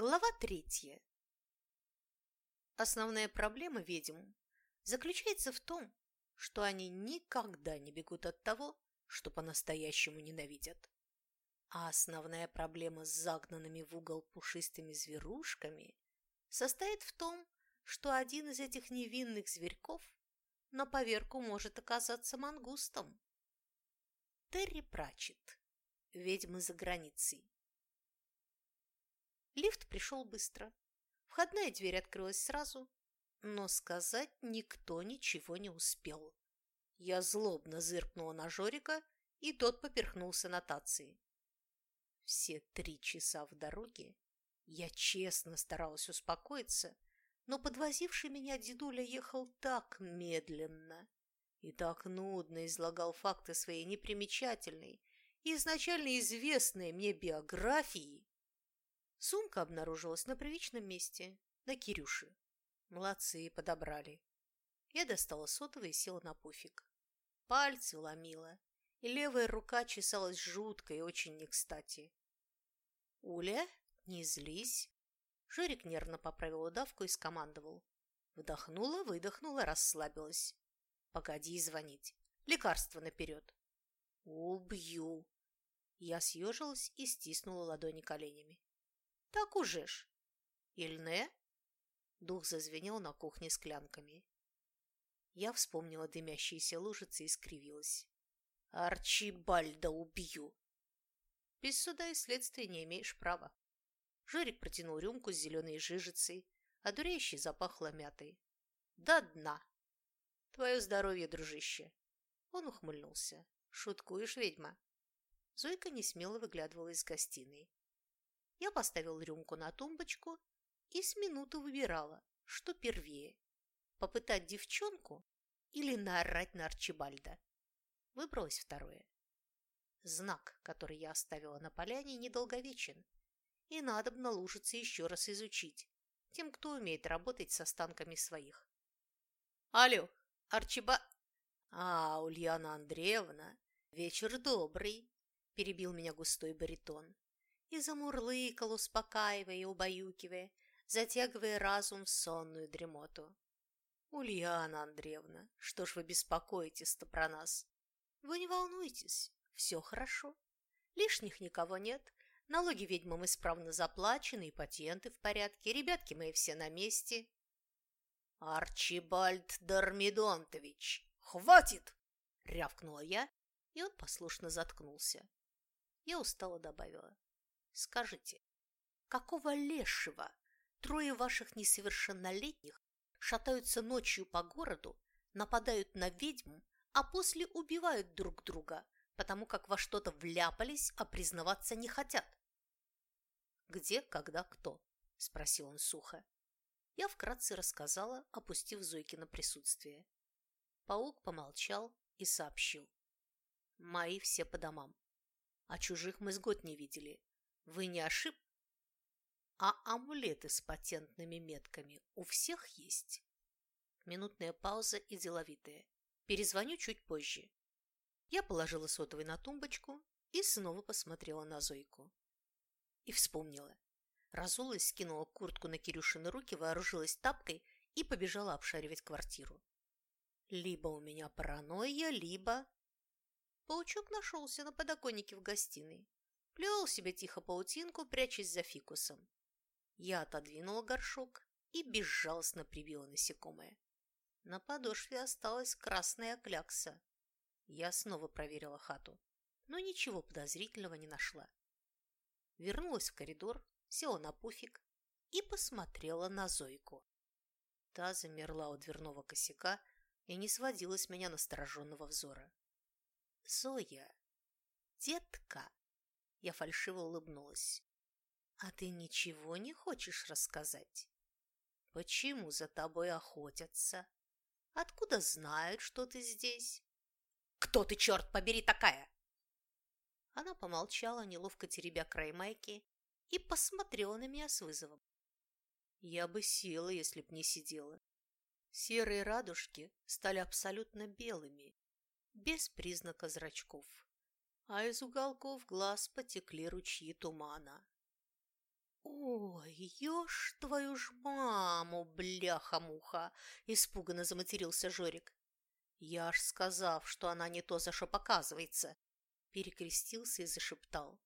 Глава третья. Основная проблема ведьм заключается в том, что они никогда не бегут от того, что по-настоящему ненавидят. А основная проблема с загнанными в угол пушистыми зверушками состоит в том, что один из этих невинных зверьков на поверку может оказаться мангустом. Терри Прачет. Ведьмы за границей. Лифт пришел быстро. Входная дверь открылась сразу, но сказать никто ничего не успел. Я злобно зыркнула на Жорика, и тот поперхнулся нотацией. Все три часа в дороге я честно старалась успокоиться, но подвозивший меня дедуля ехал так медленно и так нудно излагал факты своей непримечательной и изначально известной мне биографии, Сумка обнаружилась на привычном месте, на Кирюше. Молодцы, подобрали. Я достала сотовый и села на пуфик. Пальцы ломила, и левая рука чесалась жутко и очень не кстати. «Уля, не злись!» Жорик нервно поправил удавку и скомандовал. Вдохнула, выдохнула, расслабилась. «Погоди звонить. Лекарство наперед!» «Убью!» Я съежилась и стиснула ладони коленями. Так уже ж. Ильне? Дух зазвенел на кухне склянками. Я вспомнила дымящиеся лужицы и скривилась. Арчибальда убью! Без суда и следствия не имеешь права. Жорик протянул рюмку с зеленой жижицей, а дуреющий запахло мятой. До дна! Твое здоровье, дружище! Он ухмыльнулся. Шуткуешь, ведьма? Зойка несмело выглядывала из гостиной. Я поставил рюмку на тумбочку и с минуту выбирала, что первее – попытать девчонку или наорать на Арчибальда. Выбралось второе. Знак, который я оставила на поляне, недолговечен, и надо бы налужиться еще раз изучить, тем, кто умеет работать с останками своих. Алло, Арчиба... А, Ульяна Андреевна, вечер добрый, перебил меня густой баритон и замурлыкал, успокаивая и убаюкивая, затягивая разум в сонную дремоту. «Ульяна Андреевна, что ж вы беспокоитесь-то про нас? Вы не волнуйтесь, все хорошо. Лишних никого нет, налоги ведьмам исправно заплачены и патенты в порядке, ребятки мои все на месте». «Арчибальд Дармидонтович, хватит!» — рявкнула я, и он послушно заткнулся. Я устало добавила. Скажите, какого лешего трое ваших несовершеннолетних шатаются ночью по городу, нападают на ведьм, а после убивают друг друга, потому как во что-то вляпались, а признаваться не хотят? «Где, когда, кто?» – спросил он сухо. Я вкратце рассказала, опустив Зойки на присутствие. Паук помолчал и сообщил. «Мои все по домам. А чужих мы с год не видели. Вы не ошиб? А амулеты с патентными метками у всех есть? Минутная пауза и деловитая. Перезвоню чуть позже. Я положила сотовый на тумбочку и снова посмотрела на Зойку. И вспомнила. Разулась, скинула куртку на Кирюшины руки, вооружилась тапкой и побежала обшаривать квартиру. Либо у меня паранойя, либо... Паучок нашелся на подоконнике в гостиной плел себе тихо паутинку, прячась за фикусом. Я отодвинула горшок и безжалостно прибила насекомое. На подошве осталась красная клякса. Я снова проверила хату, но ничего подозрительного не нашла. Вернулась в коридор, села на пуфик и посмотрела на Зойку. Та замерла у дверного косяка и не сводила с меня настороженного взора. «Зоя! Детка!» Я фальшиво улыбнулась. «А ты ничего не хочешь рассказать? Почему за тобой охотятся? Откуда знают, что ты здесь? Кто ты, черт побери, такая?» Она помолчала, неловко теребя край майки, и посмотрела на меня с вызовом. Я бы села, если б не сидела. Серые радужки стали абсолютно белыми, без признака зрачков а из уголков глаз потекли ручьи тумана. «О, «Ой, ешь твою ж маму, бляха-муха!» – испуганно заматерился Жорик. «Я ж сказав, что она не то за что показывается!» Перекрестился и зашептал.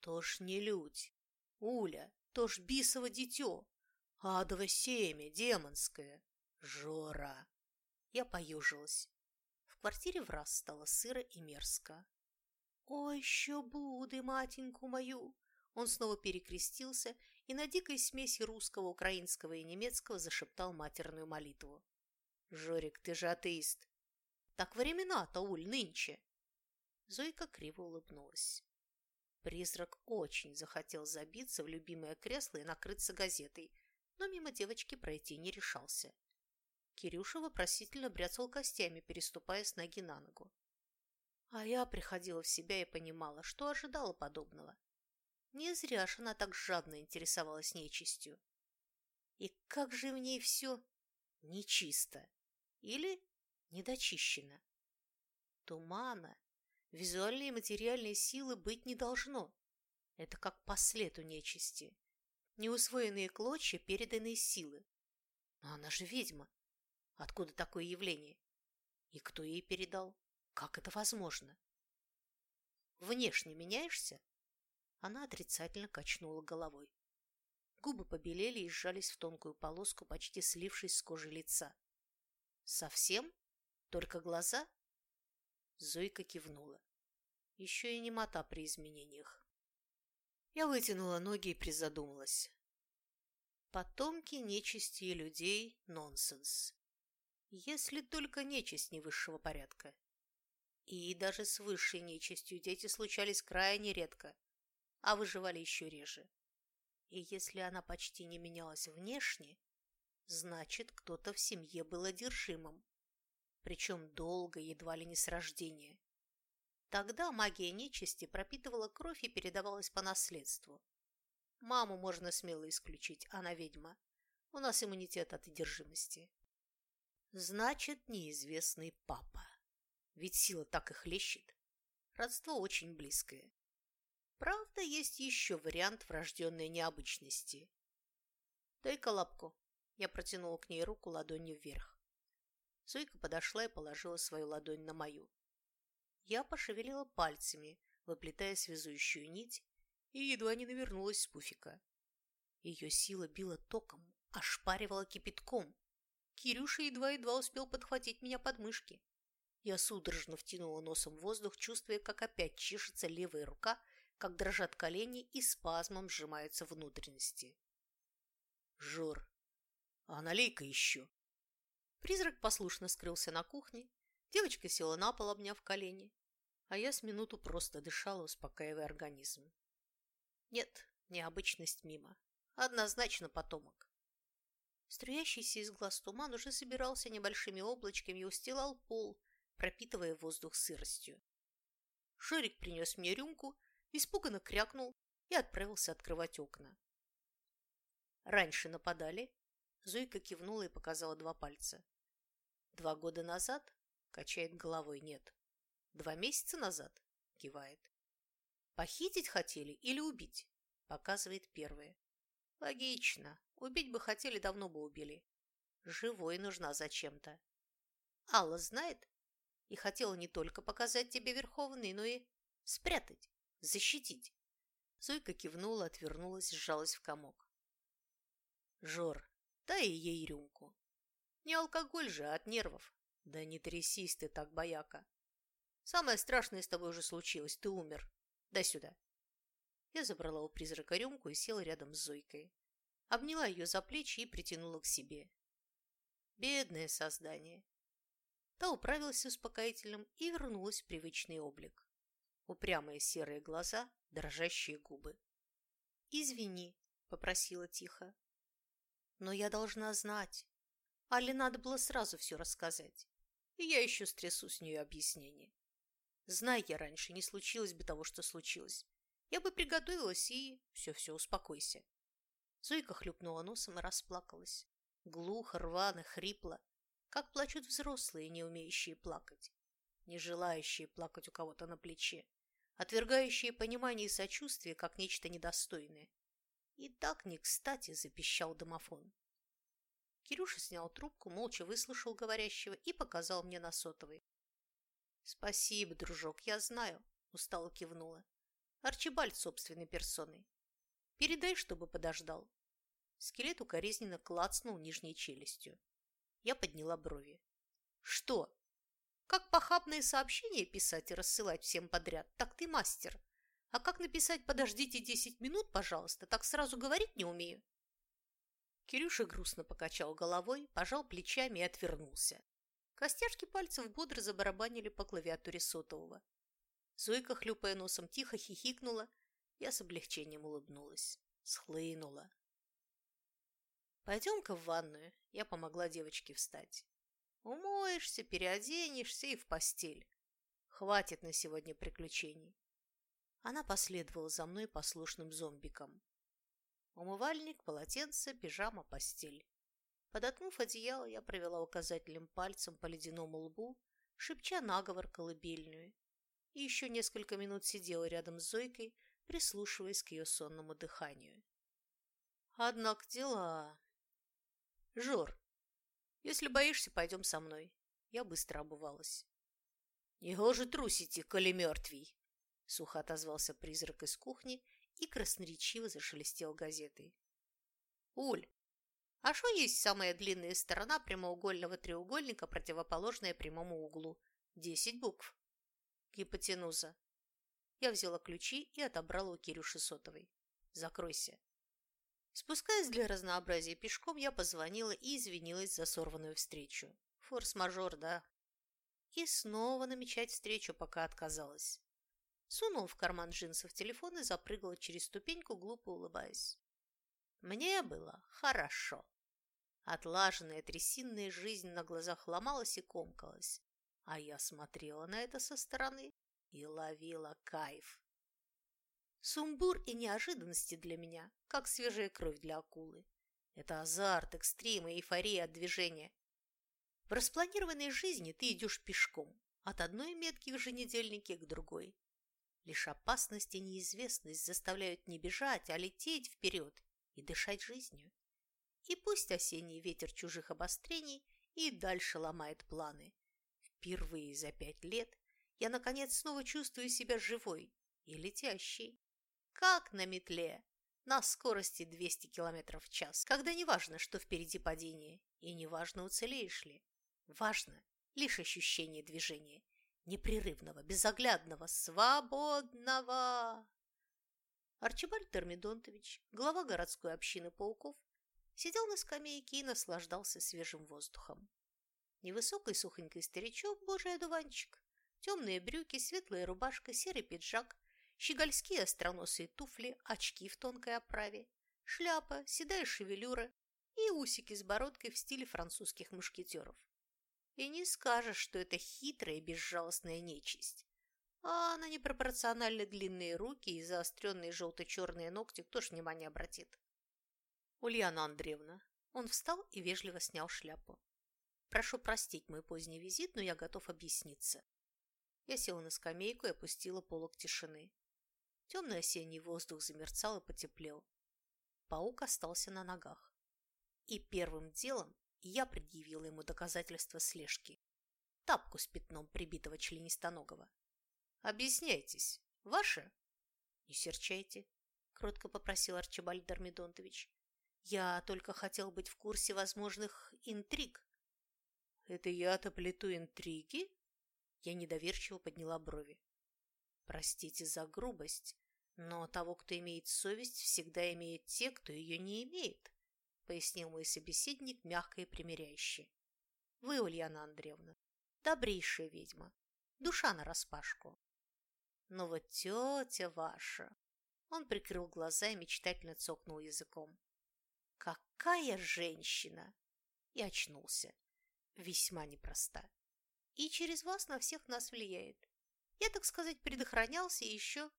«То ж не людь! Уля, то ж бисово дитё! Адово семя, демонское! Жора!» Я поюжилась. В квартире в раз стало сыро и мерзко. «Ой, що буде, матеньку мою!» Он снова перекрестился и на дикой смеси русского, украинского и немецкого зашептал матерную молитву. «Жорик, ты же атеист!» «Так времена-то, Уль, нынче!» Зойка криво улыбнулась. Призрак очень захотел забиться в любимое кресло и накрыться газетой, но мимо девочки пройти не решался. Кирюша вопросительно бряцал костями, переступая с ноги на ногу. А я приходила в себя и понимала, что ожидала подобного. Не зря ж она так жадно интересовалась нечистью. И как же в ней все нечисто или недочищено. Тумана, визуальной и материальной силы быть не должно. Это как послед у нечисти. Неусвоенные клочья переданные силы. Но она же ведьма. Откуда такое явление? И кто ей передал? Как это возможно? Внешне меняешься, она отрицательно качнула головой. Губы побелели и сжались в тонкую полоску, почти слившись с кожей лица. «Совсем? Только глаза?» Зойка кивнула. Еще и немота при изменениях. Я вытянула ноги и призадумалась. Потомки нечисти и людей – нонсенс. Если только нечисть не высшего порядка. И даже с высшей нечистью дети случались крайне редко а выживали еще реже. И если она почти не менялась внешне, значит, кто-то в семье был одержимым, причем долго, едва ли не с рождения. Тогда магия нечисти пропитывала кровь и передавалась по наследству. Маму можно смело исключить, она ведьма. У нас иммунитет от одержимости. Значит, неизвестный папа. Ведь сила так и хлещет. Родство очень близкое. Правда, есть еще вариант врожденной необычности. «Дай-ка лапку». Я протянула к ней руку ладонью вверх. Зойка подошла и положила свою ладонь на мою. Я пошевелила пальцами, выплетая связующую нить, и едва не навернулась с пуфика. Ее сила била током, ошпаривала кипятком. Кирюша едва-едва успел подхватить меня под мышки. Я судорожно втянула носом воздух, чувствуя, как опять чешется левая рука – как дрожат колени и спазмом сжимаются внутренности. Жор, а налей-ка еще. Призрак послушно скрылся на кухне, девочка села на пол, обняв колени, а я с минуту просто дышала, успокаивая организм. Нет, необычность мимо. Однозначно потомок. Струящийся из глаз туман уже собирался небольшими облачками и устилал пол, пропитывая воздух сыростью. Шурик принес мне рюмку испуганно крякнул и отправился открывать окна. Раньше нападали. Зойка кивнула и показала два пальца. Два года назад качает головой нет. Два месяца назад кивает. Похитить хотели или убить? Показывает первое. Логично. Убить бы хотели, давно бы убили. Живой нужна зачем-то. Алла знает и хотела не только показать тебе Верховный, но и спрятать. Защитить. Зойка кивнула, отвернулась, сжалась в комок. Жор, дай ей рюмку. Не алкоголь же, а от нервов. Да не трясись ты так, бояка. Самое страшное с тобой уже случилось, ты умер. Дай сюда. Я забрала у призрака рюмку и села рядом с Зойкой. Обняла ее за плечи и притянула к себе. Бедное создание. Та управилась с успокоительным и вернулась в привычный облик упрямые серые глаза, дрожащие губы. «Извини», — попросила тихо. «Но я должна знать. Али надо было сразу все рассказать. И я еще стрясу с нее объяснение. Знай я раньше, не случилось бы того, что случилось. Я бы приготовилась и... Все-все, успокойся». Зойка хлюпнула носом и расплакалась. Глухо, рвано, хрипло, как плачут взрослые, не умеющие плакать, не желающие плакать у кого-то на плече отвергающие понимание и сочувствие как нечто недостойное. И так не кстати запищал домофон. Кирюша снял трубку, молча выслушал говорящего и показал мне на сотовый. «Спасибо, дружок, я знаю», – устало кивнула. «Арчибальд собственной персоной. Передай, чтобы подождал». Скелет укоризненно клацнул нижней челюстью. Я подняла брови. «Что? Как похабные сообщения писать и рассылать всем подряд, так ты мастер. А как написать «подождите десять минут, пожалуйста», так сразу говорить не умею». Кирюша грустно покачал головой, пожал плечами и отвернулся. Костяшки пальцев бодро забарабанили по клавиатуре сотового. Зойка, хлюпая носом, тихо хихикнула. Я с облегчением улыбнулась. Схлынула. «Пойдем-ка в ванную», – я помогла девочке встать. «Умоешься, переоденешься и в постель. Хватит на сегодня приключений». Она последовала за мной послушным зомбиком. Умывальник, полотенце, пижама, постель. Подоткнув одеяло, я провела указательным пальцем по ледяному лбу, шепча наговор колыбельную, и еще несколько минут сидела рядом с Зойкой, прислушиваясь к ее сонному дыханию. Однако дела... Жор, если боишься, пойдем со мной. Я быстро обувалась. Его же трусите, коли мертвей! Сухо отозвался призрак из кухни и красноречиво зашелестел газетой. «Уль, а что есть самая длинная сторона прямоугольного треугольника, противоположная прямому углу? Десять букв. Гипотенуза. Я взяла ключи и отобрала у Кирюши сотовой. Закройся. Спускаясь для разнообразия пешком, я позвонила и извинилась за сорванную встречу. Форс-мажор, да. И снова намечать встречу пока отказалась. Сунул в карман джинсов телефон и запрыгала через ступеньку, глупо улыбаясь. Мне было хорошо. Отлаженная трясинная жизнь на глазах ломалась и комкалась, а я смотрела на это со стороны и ловила кайф. Сумбур и неожиданности для меня, как свежая кровь для акулы. Это азарт, экстрим и эйфория от движения. В распланированной жизни ты идешь пешком, от одной метки в еженедельнике к другой. Лишь опасность и неизвестность заставляют не бежать, а лететь вперед и дышать жизнью. И пусть осенний ветер чужих обострений и дальше ломает планы. Впервые за пять лет я, наконец, снова чувствую себя живой и летящей. Как на метле, на скорости 200 км в час, когда не важно, что впереди падение, и не важно, уцелеешь ли. Важно лишь ощущение движения непрерывного, безоглядного, свободного. Арчибальд Термидонтович, глава городской общины пауков, сидел на скамейке и наслаждался свежим воздухом. Невысокий сухонький старичок, божий одуванчик, темные брюки, светлая рубашка, серый пиджак, щегольские остроносые туфли, очки в тонкой оправе, шляпа, седая шевелюра и усики с бородкой в стиле французских мушкетеров. И не скажешь, что это хитрая безжалостная нечисть. А на непропорционально длинные руки и заостренные желто-черные ногти кто ж внимания обратит? Ульяна Андреевна. Он встал и вежливо снял шляпу. Прошу простить мой поздний визит, но я готов объясниться. Я села на скамейку и опустила полок тишины. Темный осенний воздух замерцал и потеплел. Паук остался на ногах. И первым делом я предъявила ему доказательства слежки. Тапку с пятном прибитого членистоногого. «Объясняйтесь. Ваше?» «Не серчайте», – кротко попросил Арчибальд Дармидонтович. «Я только хотел быть в курсе возможных интриг». «Это я-то плету интриги?» Я недоверчиво подняла брови. «Простите за грубость, но того, кто имеет совесть, всегда имеют те, кто ее не имеет пояснил мой собеседник мягко и примиряюще. Вы, Ульяна Андреевна, добрейшая ведьма, душа нараспашку. Но вот тетя ваша... Он прикрыл глаза и мечтательно цокнул языком. «Какая женщина!» И очнулся. Весьма непроста. И через вас на всех нас влияет. Я, так сказать, предохранялся еще...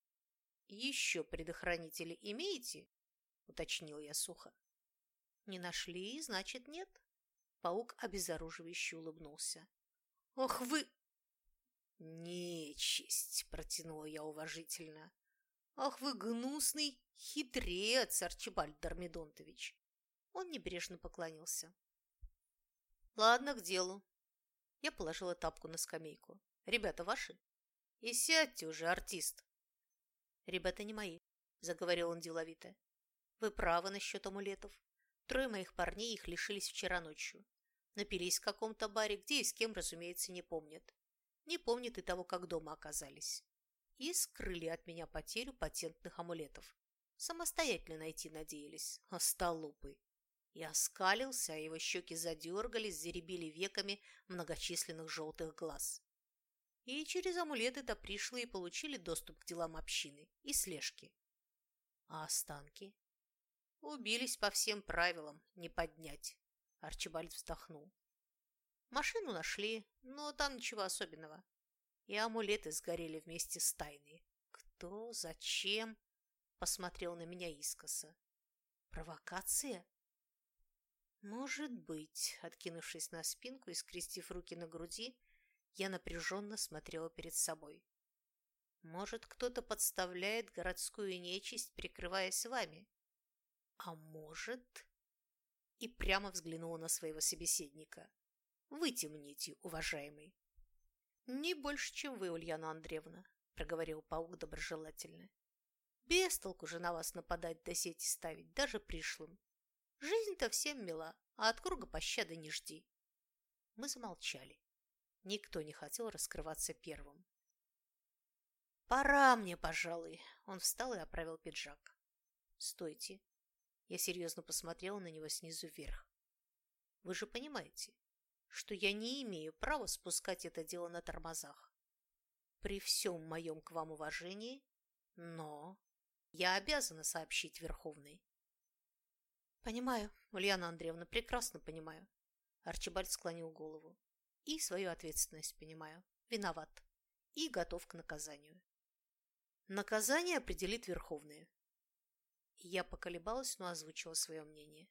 «Еще предохранители имеете?» – уточнил я сухо. Не нашли, значит, нет. Паук обезоруживающе улыбнулся. Ох вы... Нечисть, протянула я уважительно. Ах вы гнусный хитрец, Арчибальд Дармидонтович. Он небрежно поклонился. Ладно, к делу. Я положила тапку на скамейку. Ребята ваши? И сядьте уже, артист. Ребята не мои, заговорил он деловито. Вы правы насчет амулетов. Трое моих парней их лишились вчера ночью. Напились в каком-то баре, где и с кем, разумеется, не помнят. Не помнят и того, как дома оказались. И скрыли от меня потерю патентных амулетов. Самостоятельно найти надеялись. Остолупы. Я оскалился, а его щеки задергались, заребили веками многочисленных желтых глаз. И через амулеты-то пришлые получили доступ к делам общины и слежки. А останки? Убились по всем правилам, не поднять. Арчибальд вздохнул. Машину нашли, но там ничего особенного. И амулеты сгорели вместе с тайной. Кто? Зачем? Посмотрел на меня искоса. Провокация? Может быть, откинувшись на спинку и скрестив руки на груди, я напряженно смотрела перед собой. Может, кто-то подставляет городскую нечисть, прикрываясь вами? А может... И прямо взглянула на своего собеседника. Вытемните, уважаемый. Не больше, чем вы, Ульяна Андреевна, проговорил паук доброжелательно. Без толку же на вас нападать до сети ставить, даже пришлым. Жизнь-то всем мила, а от круга пощады не жди. Мы замолчали. Никто не хотел раскрываться первым. «Пора мне, пожалуй!» Он встал и оправил пиджак. «Стойте!» Я серьезно посмотрела на него снизу вверх. «Вы же понимаете, что я не имею права спускать это дело на тормозах. При всем моем к вам уважении, но я обязана сообщить Верховной». «Понимаю, Ульяна Андреевна, прекрасно понимаю». Арчибальд склонил голову. «И свою ответственность понимаю. Виноват. И готов к наказанию. Наказание определит Верховная. Я поколебалась, но озвучила свое мнение.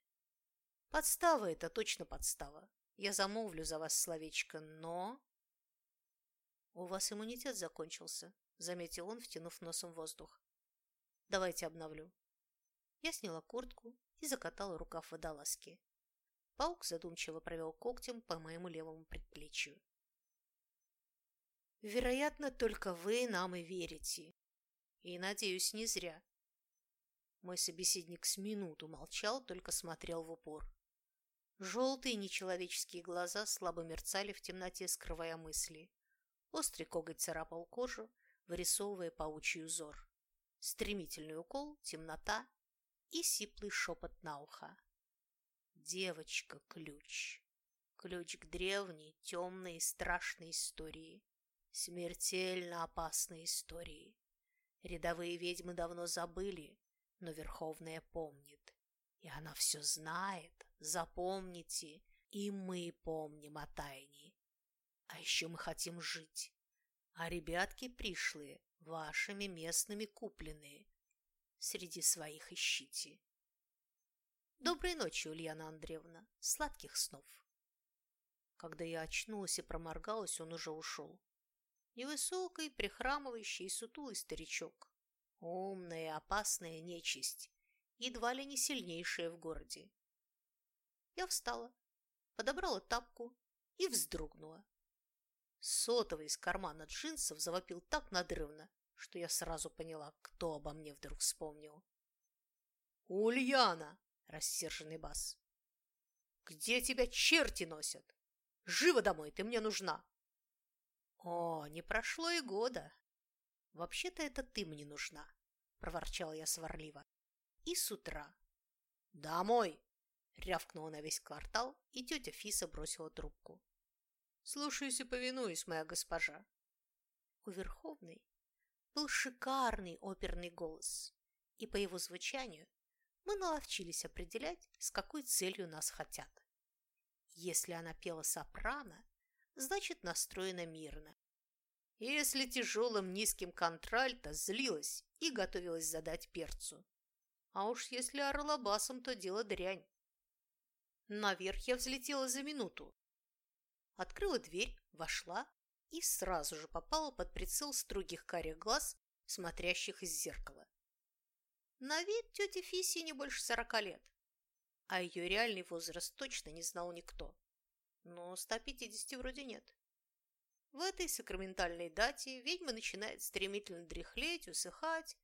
Подстава – это точно подстава. Я замолвлю за вас словечко, но... У вас иммунитет закончился, заметил он, втянув носом воздух. Давайте обновлю. Я сняла куртку и закатала рукав водолазки. Паук задумчиво провел когтем по моему левому предплечью. Вероятно, только вы нам и верите, и, надеюсь, не зря. Мой собеседник с минуту молчал, только смотрел в упор. Желтые нечеловеческие глаза слабо мерцали в темноте, скрывая мысли. Острый коготь царапал кожу, вырисовывая паучий узор. Стремительный укол, темнота и сиплый шепот на ухо. Девочка-ключ. Ключ к древней, темной и страшной истории. Смертельно опасной истории. Рядовые ведьмы давно забыли, но Верховная помнит. И она все знает, запомните, и мы помним о тайне. А еще мы хотим жить. А ребятки пришлые, вашими местными купленные. Среди своих ищите. Доброй ночи, Ульяна Андреевна. Сладких снов. Когда я очнулась и проморгалась, он уже ушел. Невысокий, прихрамывающий сутулый старичок. Умная, опасная нечисть, едва ли не сильнейшая в городе. Я встала, подобрала тапку и вздрогнула. Сотовый из кармана джинсов завопил так надрывно, что я сразу поняла, кто обо мне вдруг вспомнил. «Ульяна!» – рассерженный бас. «Где тебя черти носят? Живо домой, ты мне нужна!» «О, не прошло и года. Вообще-то это ты мне нужна», – проворчала я сварливо. «И с утра». «Домой!» – рявкнула на весь квартал, и тетя Фиса бросила трубку. «Слушаюсь и повинуюсь, моя госпожа». У Верховной был шикарный оперный голос, и по его звучанию мы наловчились определять, с какой целью нас хотят. Если она пела сопрано, значит настроена мирно. Если тяжелым низким контральто злилась и готовилась задать перцу. А уж если орлобасом, то дело дрянь. Наверх я взлетела за минуту. Открыла дверь, вошла и сразу же попала под прицел строгих карих глаз, смотрящих из зеркала. На вид тете Фиси не больше сорока лет, а ее реальный возраст точно не знал никто. Но 150 вроде нет. В этой сакраментальной дате ведьма начинает стремительно дряхлеть, усыхать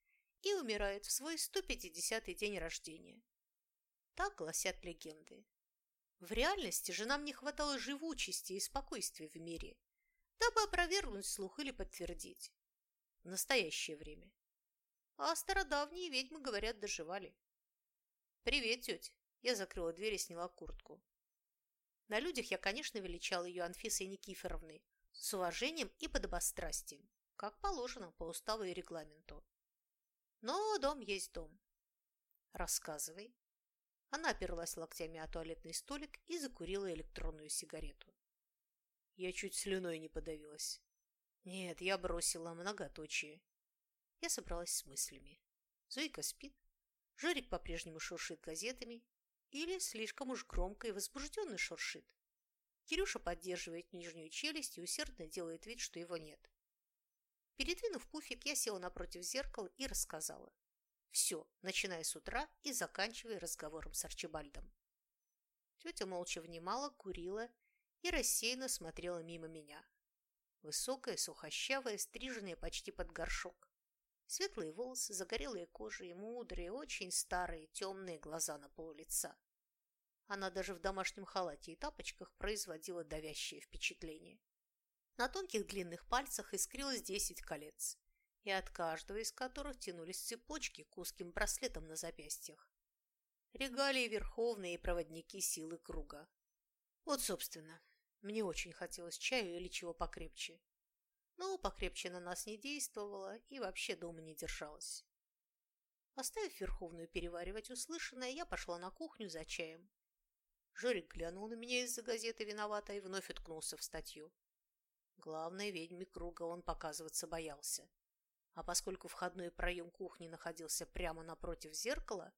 и умирает в свой 150-й день рождения. Так гласят легенды. В реальности же нам не хватало живучести и спокойствия в мире, дабы опровергнуть слух или подтвердить. В настоящее время. А стародавние ведьмы, говорят, доживали. «Привет, тетя!» Я закрыла дверь и сняла куртку. На людях я, конечно, величала ее Анфисой Никифоровной с уважением и подобострастием, как положено по уставу и регламенту. Но дом есть дом. Рассказывай. Она оперлась локтями о туалетный столик и закурила электронную сигарету. Я чуть слюной не подавилась. Нет, я бросила многоточие. Я собралась с мыслями. Зойка спит. Жорик по-прежнему шуршит газетами. Или слишком уж громко и возбужденно шуршит. Кирюша поддерживает нижнюю челюсть и усердно делает вид, что его нет. Передвинув пуфик, я села напротив зеркала и рассказала. Все, начиная с утра и заканчивая разговором с Арчибальдом. Тетя молча внимала, курила и рассеянно смотрела мимо меня. Высокая, сухощавая, стриженная почти под горшок. Светлые волосы, загорелая кожа и мудрые, очень старые, темные глаза на полу лица. Она даже в домашнем халате и тапочках производила давящее впечатление. На тонких длинных пальцах искрилось десять колец, и от каждого из которых тянулись цепочки к узким браслетам на запястьях. Регалии верховные проводники силы круга. Вот, собственно, мне очень хотелось чаю или чего покрепче. Но покрепче на нас не действовало и вообще дома не держалась. Оставив Верховную переваривать услышанное, я пошла на кухню за чаем. Жорик глянул на меня из-за газеты виновато и вновь уткнулся в статью. Главной ведьме круга он показываться боялся. А поскольку входной проем кухни находился прямо напротив зеркала,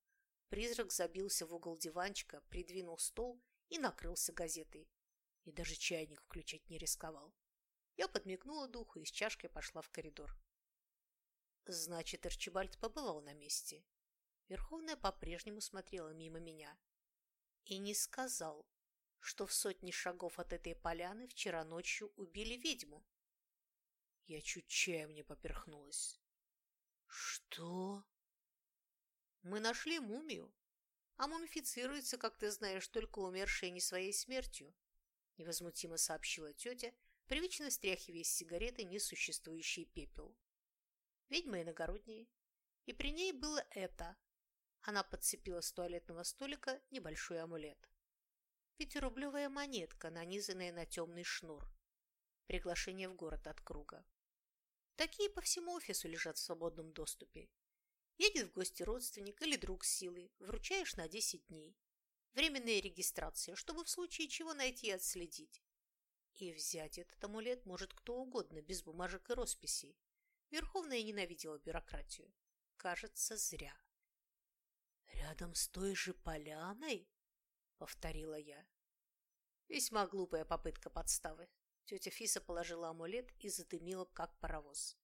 призрак забился в угол диванчика, придвинул стол и накрылся газетой. И даже чайник включать не рисковал. Я подмигнула духу и с чашкой пошла в коридор. Значит, Арчибальд побывал на месте. Верховная по-прежнему смотрела мимо меня. И не сказал, что в сотни шагов от этой поляны вчера ночью убили ведьму. Я чуть чаем не поперхнулась. Что? Мы нашли мумию, а мумифицируется, как ты знаешь, только умершая не своей смертью, невозмутимо сообщила тетя, привычно стряхивая с сигареты несуществующий пепел. Ведьма иногородняя, и при ней было это. Она подцепила с туалетного столика небольшой амулет. Пятирублевая монетка, нанизанная на темный шнур. Приглашение в город от круга. Такие по всему офису лежат в свободном доступе. Едет в гости родственник или друг силы, вручаешь на 10 дней. Временная регистрация, чтобы в случае чего найти и отследить. И взять этот амулет может кто угодно, без бумажек и росписей. Верховная ненавидела бюрократию. Кажется, зря. «Рядом с той же поляной?» — повторила я. Весьма глупая попытка подставы. Тетя Фиса положила амулет и задымила, как паровоз.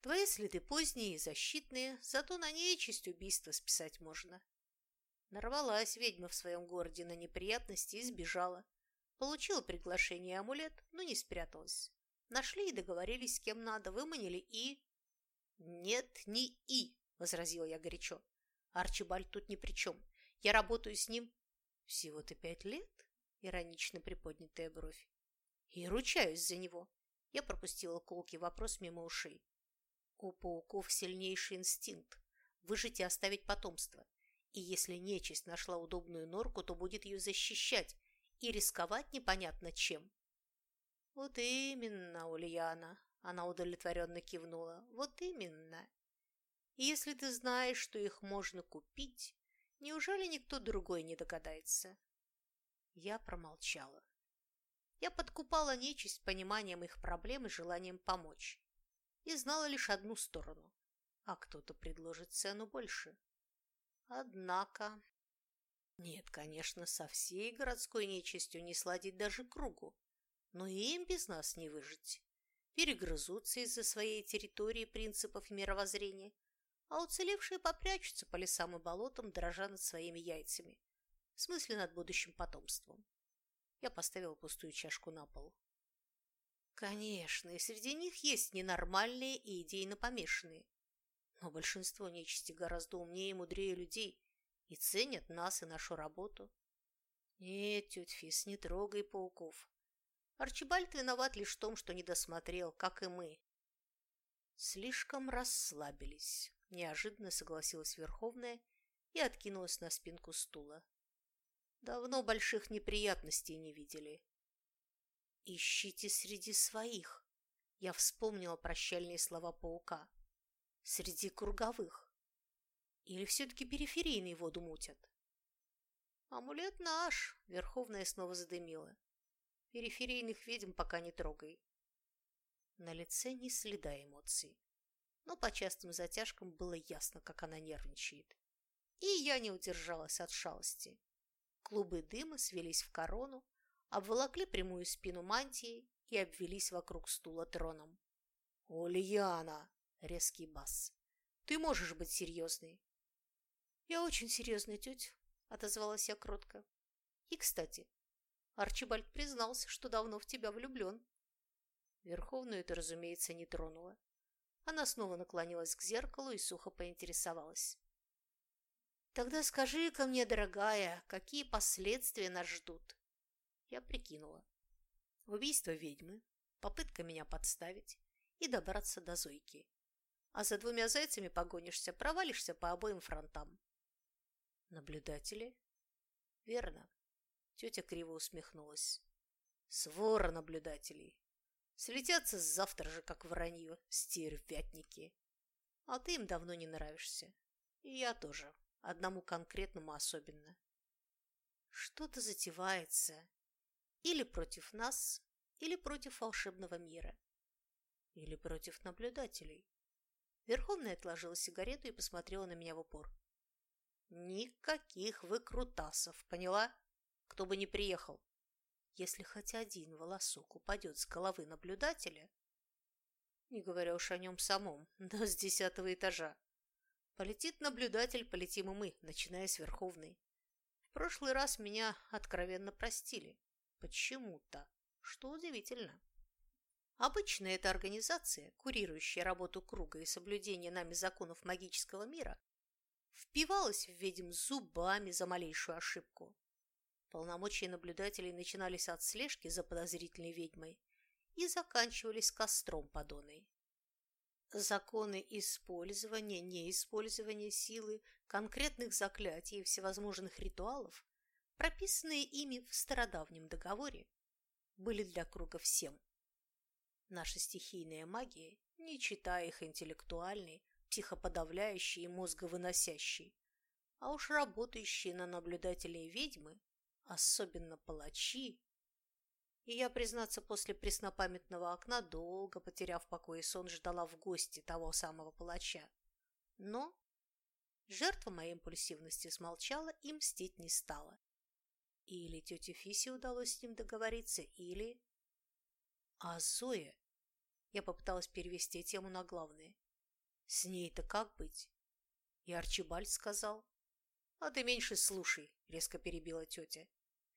Твои следы поздние и защитные, зато на нечисть убийства списать можно. Нарвалась ведьма в своем городе на неприятности и сбежала. Получила приглашение и амулет, но не спряталась. Нашли и договорились с кем надо, выманили и... «Нет, не и», — возразила я горячо. «Арчибальд тут ни при чем. Я работаю с ним «Всего-то пять лет?» – иронично приподнятая бровь. «И ручаюсь за него!» Я пропустила колкий вопрос мимо ушей. У пауков сильнейший инстинкт – выжить и оставить потомство. И если нечисть нашла удобную норку, то будет ее защищать и рисковать непонятно чем. «Вот именно, Ульяна!» – она удовлетворенно кивнула. «Вот именно! И если ты знаешь, что их можно купить, Неужели никто другой не догадается? Я промолчала. Я подкупала нечисть пониманием их проблем и желанием помочь. И знала лишь одну сторону. А кто-то предложит цену больше. Однако... Нет, конечно, со всей городской нечистью не сладить даже кругу. Но и им без нас не выжить. Перегрызутся из-за своей территории принципов и мировоззрения, а уцелевшие попрячутся по лесам и болотам, дрожа над своими яйцами. В смысле, над будущим потомством. Я поставила пустую чашку на пол. Конечно, и среди них есть ненормальные и идейно помешанные. Но большинство нечисти гораздо умнее и мудрее людей и ценят нас и нашу работу. Нет, тетя Фис, не трогай пауков. Арчибальд виноват лишь в том, что не досмотрел, как и мы. Слишком расслабились. Неожиданно согласилась Верховная и откинулась на спинку стула. Давно больших неприятностей не видели. Ищите среди своих. Я вспомнила прощальные слова паука. Среди круговых. Или все-таки периферийные воду мутят? Амулет наш, Верховная снова задымила. Периферийных ведьм пока не трогай. На лице ни следа эмоций но по частым затяжкам было ясно, как она нервничает. И я не удержалась от шалости. Клубы дыма свелись в корону, обволокли прямую спину мантии и обвелись вокруг стула троном. «Ульяна!» — резкий бас. «Ты можешь быть серьезной?» «Я очень серьезная, тетя», — отозвалась я кротко. «И, кстати, Арчибальд признался, что давно в тебя влюблен». Верховную это, разумеется, не тронуло. Она снова наклонилась к зеркалу и сухо поинтересовалась. «Тогда скажи-ка мне, дорогая, какие последствия нас ждут?» Я прикинула. Убийство ведьмы, попытка меня подставить и добраться до Зойки. А за двумя зайцами погонишься, провалишься по обоим фронтам. Наблюдатели? Верно. Тетя криво усмехнулась. Свора наблюдателей. Слетятся завтра же, как вранье, стервятники. А ты им давно не нравишься. И я тоже. Одному конкретному особенно. Что-то затевается. Или против нас, или против волшебного мира. Или против наблюдателей. Верховная отложила сигарету и посмотрела на меня в упор. Никаких выкрутасов, поняла? Кто бы ни приехал. Если хоть один волосок упадет с головы наблюдателя, не говоря уж о нем самом, но с десятого этажа, полетит наблюдатель, полетим и мы, начиная с Верховной. В прошлый раз меня откровенно простили. Почему-то. Что удивительно. Обычно эта организация, курирующая работу круга и соблюдение нами законов магического мира, впивалась в ведьм зубами за малейшую ошибку. Полномочия наблюдателей начинались от слежки за подозрительной ведьмой и заканчивались костром подоной. Законы использования, неиспользования силы, конкретных заклятий и всевозможных ритуалов, прописанные ими в стародавнем договоре, были для круга всем. Наша стихийная магия, не читая их интеллектуальной, психоподавляющей и мозговыносящей, а уж работающие на наблюдателей ведьмы, особенно палачи. И я, признаться, после преснопамятного окна, долго, потеряв покой и сон, ждала в гости того самого палача. Но жертва моей импульсивности смолчала и мстить не стала. Или тете Фисе удалось с ним договориться, или... А Зоя? Я попыталась перевести тему на главное. С ней-то как быть? И Арчибальд сказал. А ты меньше слушай, резко перебила тетя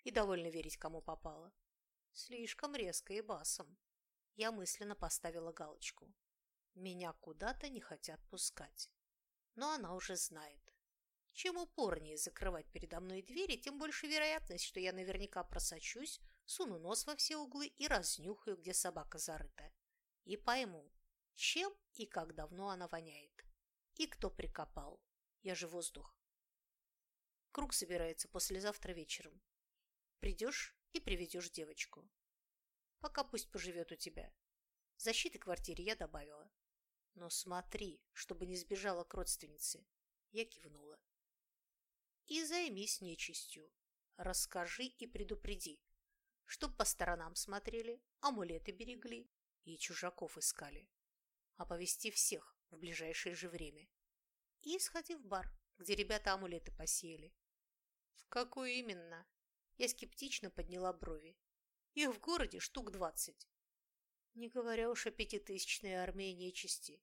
и довольно верить, кому попало. Слишком резко и басом. Я мысленно поставила галочку. Меня куда-то не хотят пускать. Но она уже знает. Чем упорнее закрывать передо мной двери, тем больше вероятность, что я наверняка просочусь, суну нос во все углы и разнюхаю, где собака зарыта. И пойму, чем и как давно она воняет. И кто прикопал. Я же воздух. Круг собирается послезавтра вечером. Придешь и приведешь девочку. Пока пусть поживет у тебя. Защиты квартире я добавила. Но смотри, чтобы не сбежала к родственнице. Я кивнула. И займись нечистью. Расскажи и предупреди, чтоб по сторонам смотрели, амулеты берегли и чужаков искали. Оповести всех в ближайшее же время. И сходи в бар, где ребята амулеты посеяли. В какую именно? Я скептично подняла брови. Их в городе штук двадцать. Не говоря уж о пятитысячной армии нечисти.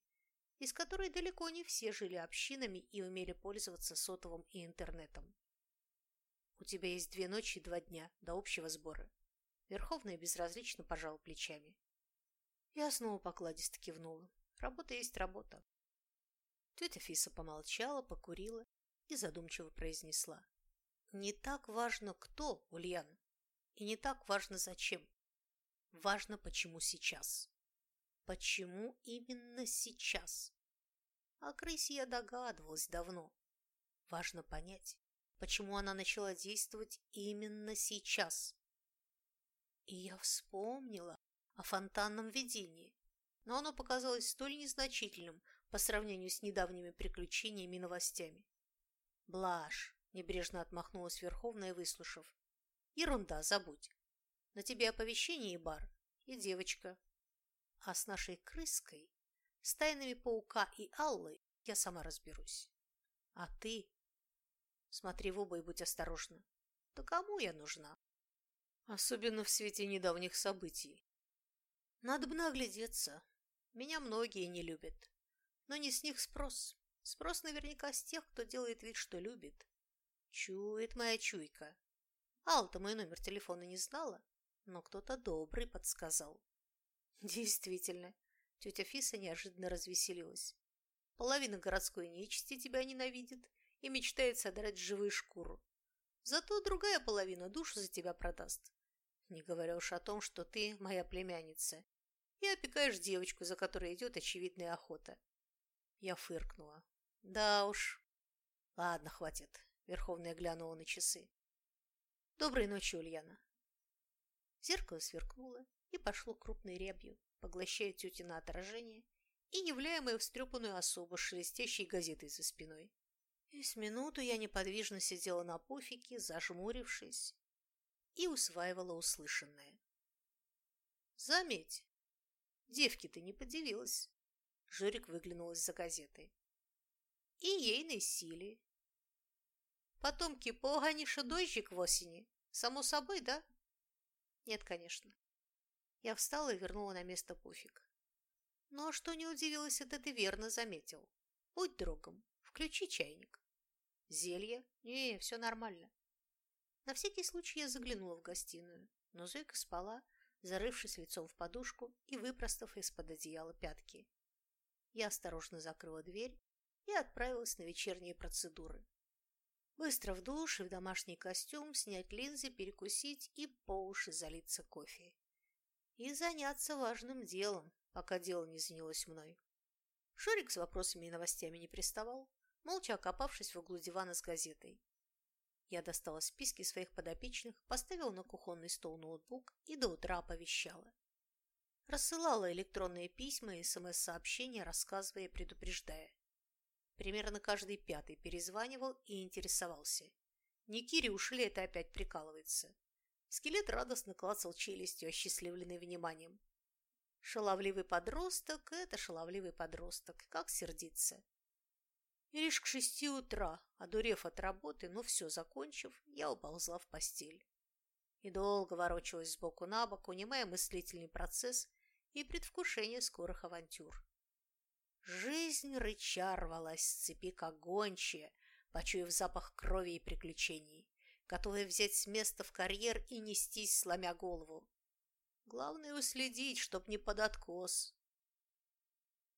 из которой далеко не все жили общинами и умели пользоваться сотовым и интернетом. У тебя есть две ночи и два дня до общего сбора. Верховная безразлично пожал плечами. Я снова покладисто кивнула. Работа есть работа. Тетя Фиса помолчала, покурила и задумчиво произнесла. Не так важно, кто, Ульяна, и не так важно, зачем. Важно, почему сейчас. Почему именно сейчас? О крысе я догадывалась давно. Важно понять, почему она начала действовать именно сейчас. И я вспомнила о фонтанном видении, но оно показалось столь незначительным по сравнению с недавними приключениями и новостями. Блажь, небрежно отмахнулась Верховная, выслушав. Ерунда, забудь. На тебе оповещение и бар, и девочка. А с нашей крыской, с тайнами паука и Аллы я сама разберусь. А ты? Смотри в оба и будь осторожна. Да кому я нужна? Особенно в свете недавних событий. Надо бы наглядеться. Меня многие не любят. Но не с них спрос. Спрос наверняка с тех, кто делает вид, что любит. Чует моя чуйка. Алта мой номер телефона не знала, но кто-то добрый подсказал. Действительно, тетя Фиса неожиданно развеселилась. Половина городской нечисти тебя ненавидит и мечтает содрать живую шкуру. Зато другая половина душу за тебя продаст. Не говоря уж о том, что ты моя племянница и опекаешь девочку, за которой идет очевидная охота. Я фыркнула. Да уж. Ладно, хватит. Верховная глянула на часы. Доброй ночи, Ульяна. Зеркало сверкнуло и пошло крупной рябью, поглощая тетина отражение и являя мою встрепанную особу с шелестящей газетой за спиной. И с минуту я неподвижно сидела на пуфике, зажмурившись, и усваивала услышанное. Заметь, девки ты не подивилась. Жорик выглянул из-за газеты. И ейной силе. Потомки поганиша дождик в осени. Само собой, да? Нет, конечно. Я встала и вернула на место пуфик. Ну, а что не удивилась, это ты верно заметил. Будь другом, включи чайник. Зелье? Не, все нормально. На всякий случай я заглянула в гостиную, но Зойка спала, зарывшись лицом в подушку и выпростав из-под одеяла пятки. Я осторожно закрыла дверь и отправилась на вечерние процедуры. Быстро в душ и в домашний костюм, снять линзы, перекусить и по уши залиться кофе. И заняться важным делом, пока дело не занялось мной. Шурик с вопросами и новостями не приставал, молча окопавшись в углу дивана с газетой. Я достала списки своих подопечных, поставила на кухонный стол ноутбук и до утра оповещала. Рассылала электронные письма и СМС-сообщения, рассказывая и предупреждая. Примерно каждый пятый перезванивал и интересовался. Не Кири уж ли это опять прикалывается? Скелет радостно клацал челюстью, осчастливленный вниманием. Шаловливый подросток – это шаловливый подросток. Как сердиться? И лишь к шести утра, одурев от работы, но все закончив, я уползла в постель. И долго ворочалась сбоку на бок, унимая мыслительный процесс и предвкушение скорых авантюр. Жизнь рыча рвалась с цепи, как гончая, почуяв запах крови и приключений, готовая взять с места в карьер и нестись, сломя голову. Главное уследить, чтоб не под откос.